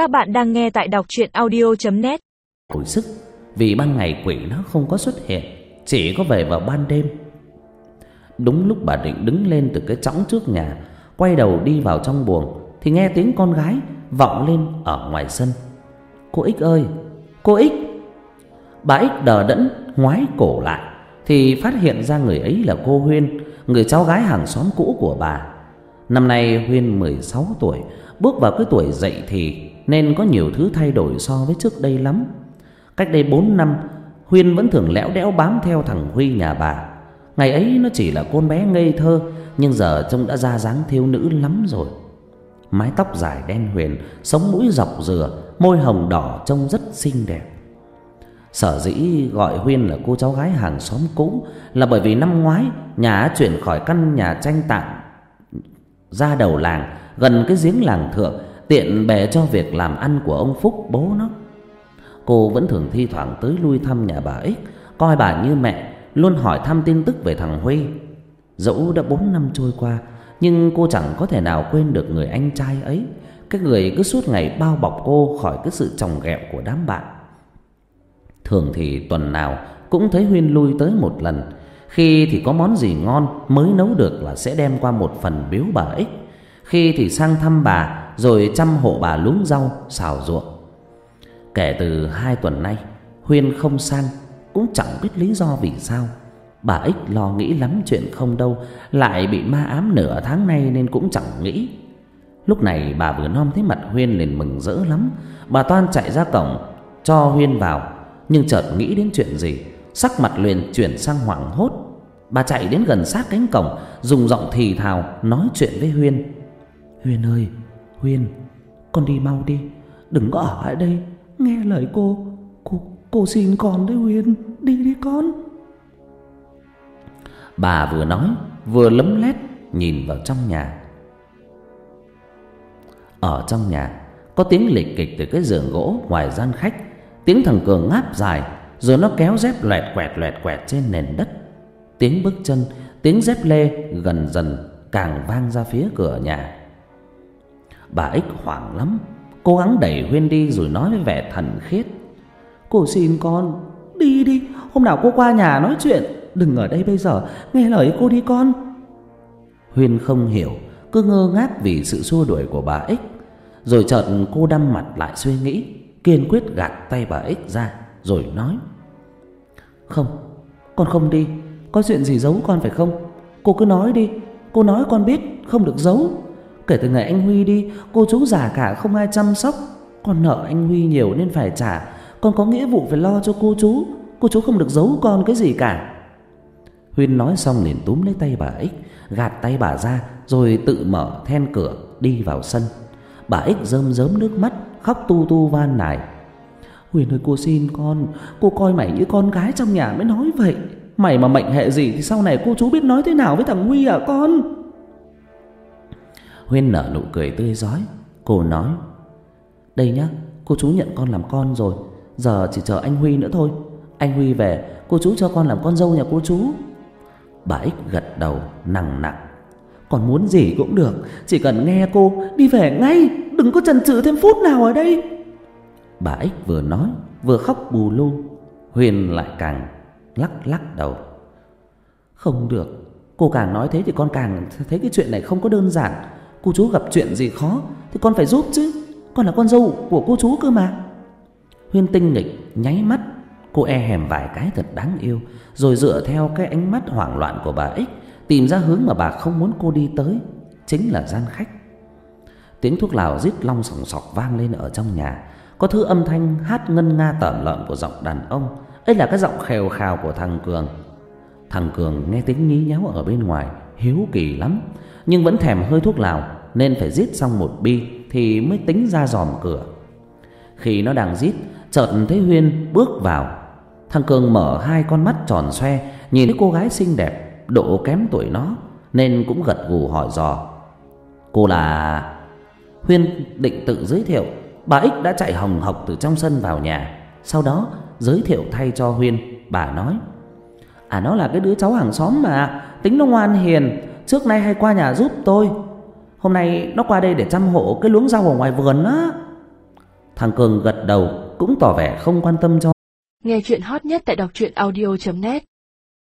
Các bạn đang nghe tại đọc chuyện audio.net Hồi sức, Vì ban ngày quỷ nó không có xuất hiện, Chỉ có về vào ban đêm. Đúng lúc bà định đứng lên từ cái chõng trước nhà, Quay đầu đi vào trong buồng, Thì nghe tiếng con gái vọng lên ở ngoài sân. Cô Ích ơi, Cô Ích Bà Ích đờ đẫn, ngoái cổ lại, Thì phát hiện ra người ấy là cô Huyên, Người cháu gái hàng xóm cũ của bà. Năm nay Huyên 16 tuổi, Bước vào cái tuổi dậy thì nên có nhiều thứ thay đổi so với trước đây lắm. Cách đây 4 năm, Huyên vẫn thường lẽo đẽo bám theo thằng Huy nhà bà. Ngày ấy nó chỉ là con bé ngây thơ, Nhưng giờ trông đã ra dáng thiếu nữ lắm rồi. Mái tóc dài đen huyền, Sống mũi dọc dừa, Môi hồng đỏ trông rất xinh đẹp. Sở dĩ gọi Huyên là cô cháu gái hàng xóm cũ Là bởi vì năm ngoái Nhà chuyển khỏi căn nhà tranh tạm Ra đầu làng, Gần cái giếng làng thượng Tiện bề cho việc làm ăn của ông Phúc, bố nó. Cô vẫn thường thi thoảng tới lui thăm nhà bà Ích Coi bà như mẹ, Luôn hỏi thăm tin tức về thằng Huy. Dẫu đã 4 năm trôi qua, Nhưng cô chẳng có thể nào quên được người anh trai ấy. Cái người cứ suốt ngày bao bọc cô Khỏi cái sự trồng ghẹo của đám bạn. Thường thì tuần nào cũng thấy Huyên lui tới một lần. Khi thì có món gì ngon mới nấu được là sẽ đem qua một phần biếu bà ích Khi thì sang thăm bà rồi chăm hộ bà luống rau, xào ruộng. Kể từ hai tuần nay, Huyên không sang, Cũng chẳng biết lý do vì sao. Bà ích lo nghĩ lắm chuyện không đâu, Lại bị ma ám nửa tháng nay nên cũng chẳng nghĩ. Lúc này bà vừa nom thấy mặt Huyên liền mừng rỡ lắm. Bà toan chạy ra cổng, Cho Huyên vào. Nhưng chợt nghĩ đến chuyện gì, Sắc mặt liền chuyển sang hoảng hốt. Bà chạy đến gần sát cánh cổng, Dùng giọng thì thào nói chuyện với Huyên. Huyên ơi Huyền, Con đi mau đi Đừng có ở lại đây. Nghe lời cô Cô, cô xin con đấy Huyền, Đi đi con. Bà vừa nói Vừa lấm lét nhìn vào trong nhà. Ở trong nhà Có tiếng lịch kịch từ cái giường gỗ ngoài gian khách. Tiếng thằng Cường ngáp dài Rồi nó kéo dép loẹt quẹt loẹt quẹt trên nền đất. Tiếng bước chân Tiếng dép lê gần dần Càng vang ra phía cửa nhà. Bà ích hoảng lắm. Cố gắng đẩy Huyên đi rồi nói với vẻ thần khiết. Cô xin con Đi đi, Hôm nào cô qua nhà nói chuyện. Đừng ở đây bây giờ, Nghe lời cô đi con. Huyên không hiểu, Cứ ngơ ngác vì sự xua đuổi của bà ích. Rồi chợt cô đâm mặt lại suy nghĩ, Kiên quyết gạt tay bà ích ra, Rồi nói. Không, Con không đi. Có chuyện gì giấu con phải không? Cô cứ nói đi. Cô nói con biết Không được giấu. Kể từ ngày anh Huy đi, Cô chú già cả không ai chăm sóc. Con nợ anh Huy nhiều nên phải trả. Con có nghĩa vụ phải lo cho cô chú. Cô chú không được giấu con cái gì cả. Huyên nói xong liền túm lấy tay bà Ích Gạt tay bà ra, Rồi tự mở then cửa, đi vào sân. Bà Ích rơm rớm nước mắt, Khóc tu tu van nài. Huyền ơi, cô xin con, Cô coi mày như con gái trong nhà mới nói vậy. Mày mà mệnh hệ gì Thì sau này cô chú biết nói thế nào với thằng Huy à con? Huyên nở nụ cười tươi rói. Cô nói, Đây nhá, cô chú nhận con làm con rồi. Giờ chỉ chờ anh Huy nữa thôi. Anh Huy về, cô chú cho con làm con dâu nhà cô chú. Bà Ích gật đầu nặng nặng còn muốn gì cũng được, Chỉ cần nghe cô, đi về ngay, Đừng có chần chừ thêm phút nào ở đây. Bà Ích vừa nói, Vừa khóc bù lu. Huyền lại càng lắc lắc đầu. Không được, Cô càng nói thế thì con càng thấy cái chuyện này không có đơn giản. Cô chú gặp chuyện gì khó Thì con phải giúp chứ. Con là con dâu của cô chú cơ mà. Huyên tinh nghịch, nháy mắt. Cô e hèm vài cái thật đáng yêu, Rồi dựa theo cái ánh mắt hoảng loạn của bà Ích Tìm ra hướng mà bà không muốn cô đi tới, Chính là gian khách. Tiếng thuốc lào rít long sòng sọc vang lên ở trong nhà. Có thứ âm thanh hát ngân nga tởm lợn của giọng đàn ông. Ấy là cái giọng khèo khào của thằng Cường. Thằng Cường nghe tiếng nhí nháo ở bên ngoài, Hiếu kỳ lắm. Nhưng vẫn thèm hơi thuốc lào Nên phải rít xong một bi Thì mới tính ra dòm cửa. Khi nó đang rít, Chợt thấy Huyên bước vào. Thằng Cường mở hai con mắt tròn xoe Nhìn thấy cô gái xinh đẹp Độ kém tuổi nó Nên cũng gật gù hỏi dò. Cô là... Huyên định tự giới thiệu Bà Ích đã chạy hồng hộc từ trong sân vào nhà. Sau đó giới thiệu thay cho Huyên. Bà nói À nó là cái đứa cháu hàng xóm mà Tính nó ngoan hiền. Trước nay hay qua nhà giúp tôi. Hôm nay nó qua đây để chăm hộ cái luống rau ở ngoài vườn á. Thằng Cường gật đầu, cũng tỏ vẻ không quan tâm cho. Nghe chuyện hot nhất tại đọc truyện audio.net